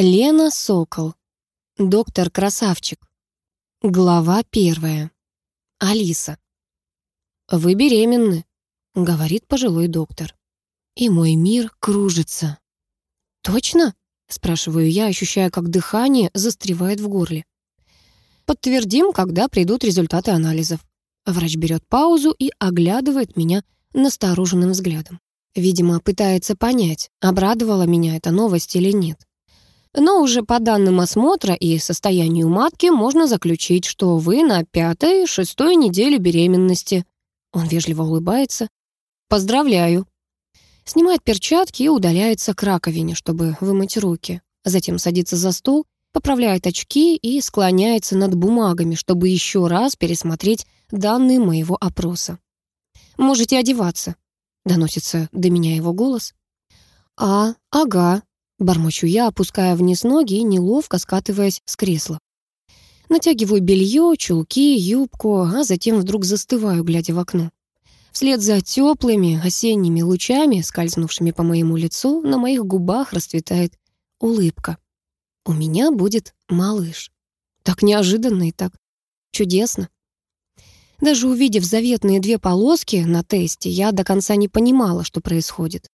Лена Сокол. Доктор Красавчик. Глава первая. Алиса. «Вы беременны», — говорит пожилой доктор. И мой мир кружится. «Точно?» — спрашиваю я, ощущая, как дыхание застревает в горле. «Подтвердим, когда придут результаты анализов». Врач берет паузу и оглядывает меня настороженным взглядом. Видимо, пытается понять, обрадовала меня эта новость или нет. Но уже по данным осмотра и состоянию матки можно заключить, что вы на пятой, шестой неделе беременности. Он вежливо улыбается. Поздравляю. Снимает перчатки и удаляется к раковине, чтобы вымыть руки. Затем садится за стол, поправляет очки и склоняется над бумагами, чтобы еще раз пересмотреть данные моего опроса. «Можете одеваться», — доносится до меня его голос. «А, ага», Бормочу я, опуская вниз ноги и неловко скатываясь с кресла. Натягиваю белье, чулки, юбку, а затем вдруг застываю, глядя в окно. Вслед за теплыми осенними лучами, скользнувшими по моему лицу, на моих губах расцветает улыбка. У меня будет малыш. Так неожиданно и так чудесно. Даже увидев заветные две полоски на тесте, я до конца не понимала, что происходит.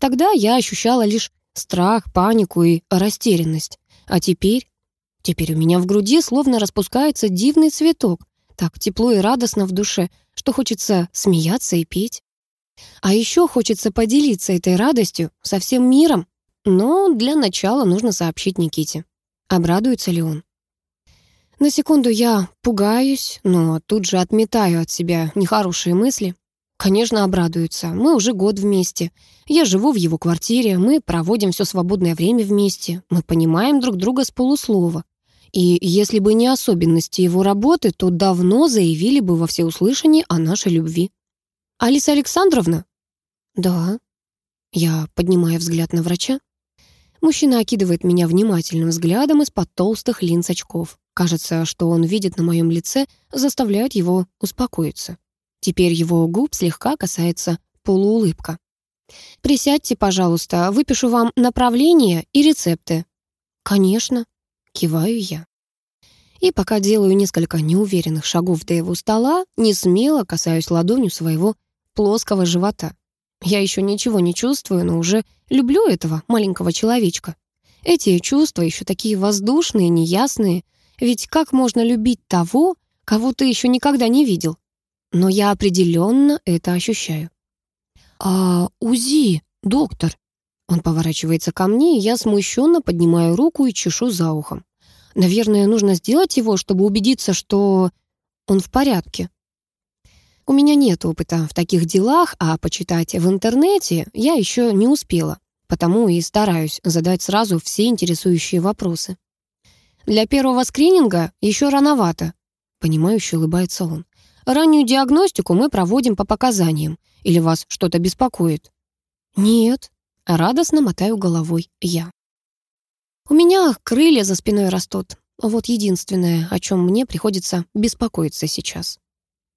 Тогда я ощущала лишь страх, панику и растерянность. А теперь... Теперь у меня в груди словно распускается дивный цветок. Так тепло и радостно в душе, что хочется смеяться и петь. А еще хочется поделиться этой радостью со всем миром. Но для начала нужно сообщить Никите. Обрадуется ли он? На секунду я пугаюсь, но тут же отметаю от себя нехорошие мысли. Конечно, обрадуется. Мы уже год вместе. Я живу в его квартире, мы проводим все свободное время вместе. Мы понимаем друг друга с полуслова. И если бы не особенности его работы, то давно заявили бы во всеуслышание о нашей любви. «Алиса Александровна?» «Да». Я поднимаю взгляд на врача. Мужчина окидывает меня внимательным взглядом из-под толстых линз очков. Кажется, что он видит на моем лице, заставляет его успокоиться. Теперь его губ слегка касается полуулыбка. «Присядьте, пожалуйста, выпишу вам направление и рецепты». «Конечно», — киваю я. И пока делаю несколько неуверенных шагов до его стола, не смело касаюсь ладонью своего плоского живота. Я еще ничего не чувствую, но уже люблю этого маленького человечка. Эти чувства еще такие воздушные, неясные. Ведь как можно любить того, кого ты еще никогда не видел? Но я определенно это ощущаю. «А УЗИ, доктор?» Он поворачивается ко мне, и я смущенно поднимаю руку и чешу за ухом. Наверное, нужно сделать его, чтобы убедиться, что он в порядке. У меня нет опыта в таких делах, а почитать в интернете я еще не успела, потому и стараюсь задать сразу все интересующие вопросы. Для первого скрининга еще рановато, понимающе улыбается он. Раннюю диагностику мы проводим по показаниям. Или вас что-то беспокоит? Нет. Радостно мотаю головой я. У меня крылья за спиной растут. Вот единственное, о чем мне приходится беспокоиться сейчас.